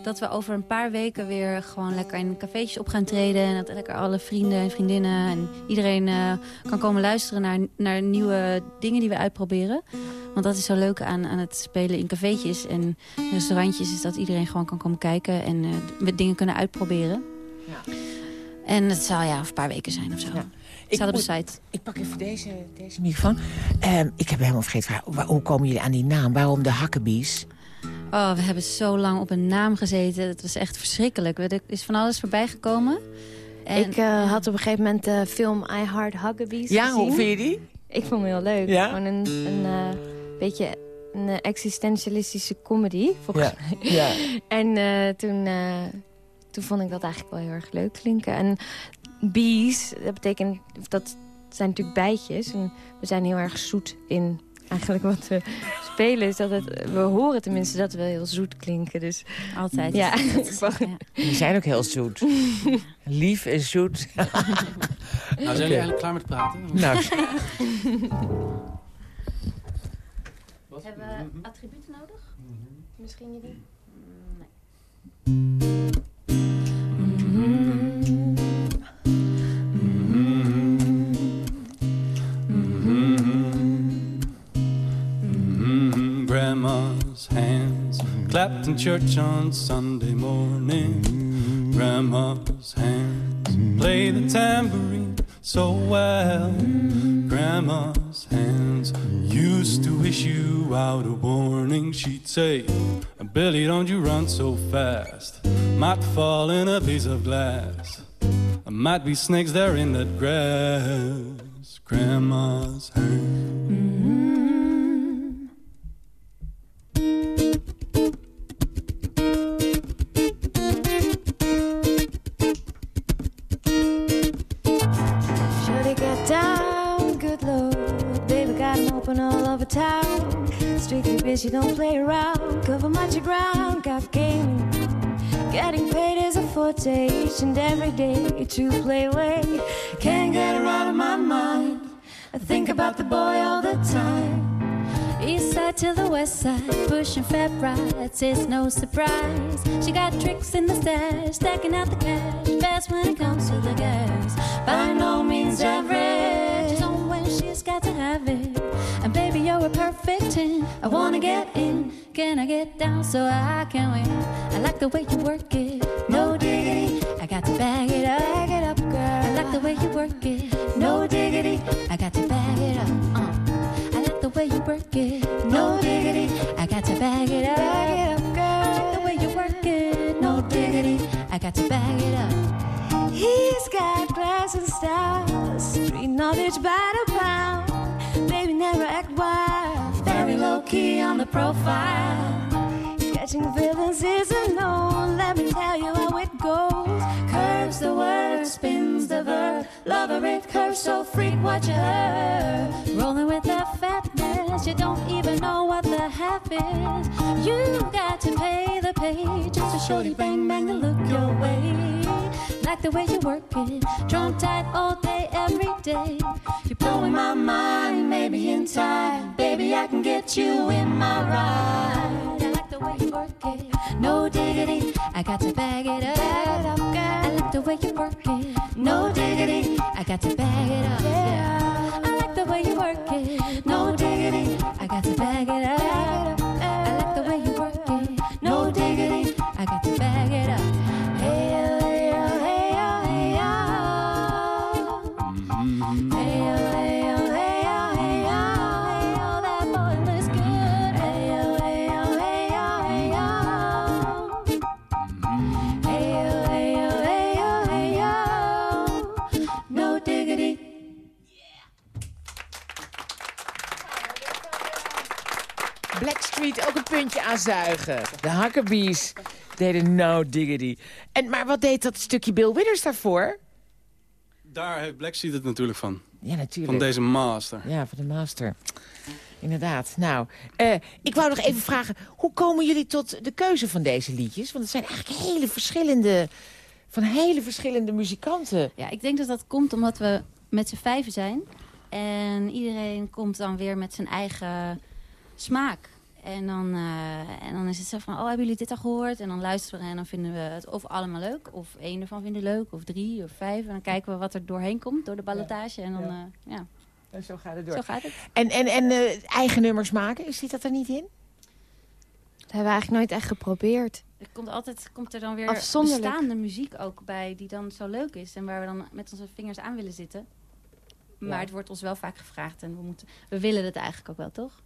dat we over een paar weken weer gewoon lekker in cafeetjes op gaan treden. En dat lekker alle vrienden en vriendinnen en iedereen eh, kan komen luisteren naar, naar nieuwe dingen die we uitproberen. Want dat is zo leuk aan, aan het spelen in cafeetjes en restaurantjes. Is dat iedereen gewoon kan komen kijken en eh, we dingen kunnen uitproberen. En het zal ja, een paar weken zijn of zo. Ik op de site. Ik pak even deze, deze microfoon. Ehm, ik heb helemaal vergeten, waar- waar- hoe komen jullie aan die naam? Waarom de Hakkebies? Oh, we hebben zo lang op een naam gezeten. Het was echt verschrikkelijk. Er is van alles voorbij gekomen. En, Ik eh, had op een gegeven moment de film I Heart Huckabees Ja, gezien. hoe vind je die? Ik vond hem heel leuk. Ja? Gewoon een, een eh, beetje een existentialistische comedy, volgens Ja, mij. ja. En eh, toen, eh, toen vond ik dat eigenlijk wel heel erg leuk klinken. En bees, dat betekent... Dat zijn natuurlijk bijtjes. En we zijn heel erg zoet in eigenlijk wat we spelen. Is dat het, we horen tenminste dat we heel zoet klinken. Dus Altijd. Ja, ja. Die zijn ook heel zoet. Lief en zoet. Nou, zijn jullie eigenlijk klaar met praten? nou, Hebben we attributen nodig? misschien jullie? Mhm, clapped in church on Sunday morning. Grandma's hands play the tambourine so well. Grandma's hands used to issue out a warning. She'd say, Billy, don't you run so fast. Might fall in a piece of glass. There might be snakes there in that grass. Grandma's hands. Mm-hmm. Bitch, you don't play around. Cover much of ground, got game. Getting paid is a forte each and every day to play away. Can't get her out of my mind. I think about the boy all the time. East side to the west side, pushing fat rides, it's no surprise. She got tricks in the stash, stacking out the cash, fast when it comes to the gas. By no means average, on when she's got to have it. You're perfect 10. I wanna get in, can I get down so I can win? I like the way you work it, no diggity. I got to bag it up, bag it up, girl. I like the way you work it, no diggity. I got to bag it up, uh. I like the way you work it. No diggity. I got to bag it up. Bag it up, girl. I like the way you work it. No diggity. I got to bag it up. He's got class and style, street knowledge by the pound. Never act wild, very low key on the profile. Catching feelings is a no. Let me tell you how it goes. Curves the word, spins the verb. Lover it curves so freak what you heard. Rolling with that fatness. You don't even know what the half is. You got to pay the pay just to show you bang bang to look your way. Like the way you work it. Drawn tight all day, every day. You're blowing my mind, maybe in time. Baby, I can get you in my ride. I like the way you work it. No diggity, I got to bag it up. I like the way you work it. No diggity, I got to bag it up. Yeah. I like the way you work it. No diggity, I got to bag it up. I Puntje aanzuigen. De Hakkebies. deden No Diggity. En, maar wat deed dat stukje Bill Withers daarvoor? Daar heeft Black Sheep het natuurlijk van. Ja, natuurlijk. Van deze master. Ja, van de master. Inderdaad. Nou, eh, ik wou nog even vragen... hoe komen jullie tot de keuze van deze liedjes? Want het zijn eigenlijk hele verschillende... van hele verschillende muzikanten. Ja, ik denk dat dat komt omdat we met z'n vijven zijn. En iedereen komt dan weer met zijn eigen smaak. En dan, eh, en dan is het zo van, oh, hebben jullie dit al gehoord? En dan luisteren we en dan vinden we het of allemaal leuk. Of één ervan vinden leuk, of drie, of vijf. En dan kijken we wat er doorheen komt, door de ballotage. En dan, Ja. ja. ja, En zo gaat het door. zo gaat het. En, en, en eh, eigen nummers maken, zit dat er niet in? Dat hebben we eigenlijk nooit echt geprobeerd. Er komt altijd komt er dan weer Afzonderlijk. bestaande muziek ook bij die dan zo leuk is. En waar we dan met onze vingers aan willen zitten. Maar Ja. het wordt ons wel vaak gevraagd. En we, moeten, we willen het eigenlijk ook wel, toch?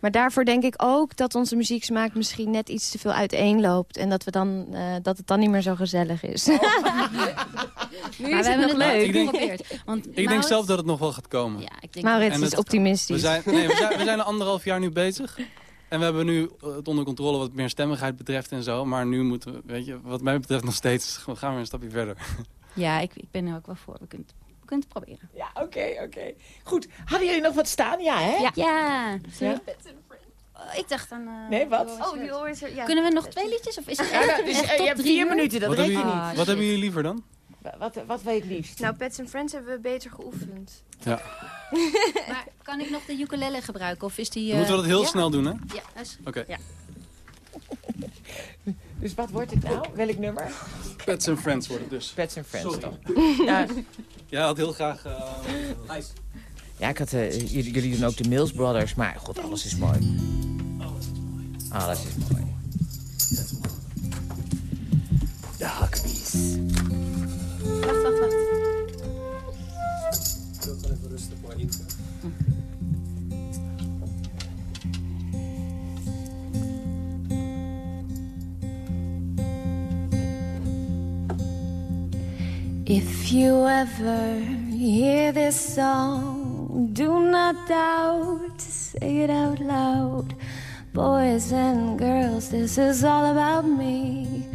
Maar daarvoor denk ik ook dat onze muzieksmaak misschien net iets te veel uiteenloopt. En dat, we dan, eh, dat het dan niet meer zo gezellig is. Oh. nu maar is we het hebben nog het leuk. Ik denk- Ik denk zelf dat het nog wel gaat komen. Ja, ik denk Maurits is optimistisch. We zijn, nee, we, zijn, we zijn een anderhalf jaar nu bezig. En we hebben nu eh, het onder controle wat meer stemmigheid betreft en zo. Maar nu moeten we, weet je, wat mij betreft nog steeds, we gaan weer een stapje verder. Ja, ik, ik ben er ook wel voor. We kunnen, kunnen het proberen. Ja, oké, oké. Goed, hadden jullie nog wat staan? Ja, hè? Ja. ja. Ja? Oh, ik dacht aan... eh, Nee, wat? Oh, die er, ja. Kunnen we nog twee liedjes? Of is het Ja, echt, dus, echt eh, top je hebt drie vier uur? minuten, dat weet hebben je niet. Ah, wat hebben jullie liever dan? Wat, wat wil je het liefst? Nou, Pets and Friends hebben we beter geoefend. Ja. Maar kan ik nog de ukulele gebruiken? Of is die... Dan moeten we eh, dat heel ja? snel doen, hè? Ja, is... Oké. Ja. Dus wat wordt het nou? Welk nummer? Pets and Friends wordt het dus. Pets and Friends Sorry. toch? Ja, Jij had heel graag... eh, ja ik had, eh, jullie, jullie doen ook de Mills Brothers, maar god, alles is mooi. Alles is mooi. De ever hear this song, do not doubt to say it out loud. Boys and girls, this is all about me.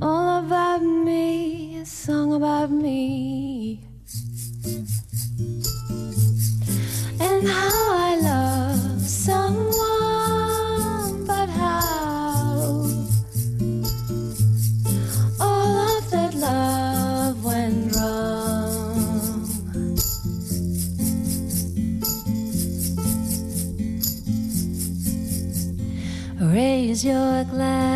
All about me, a song about me. Your glass,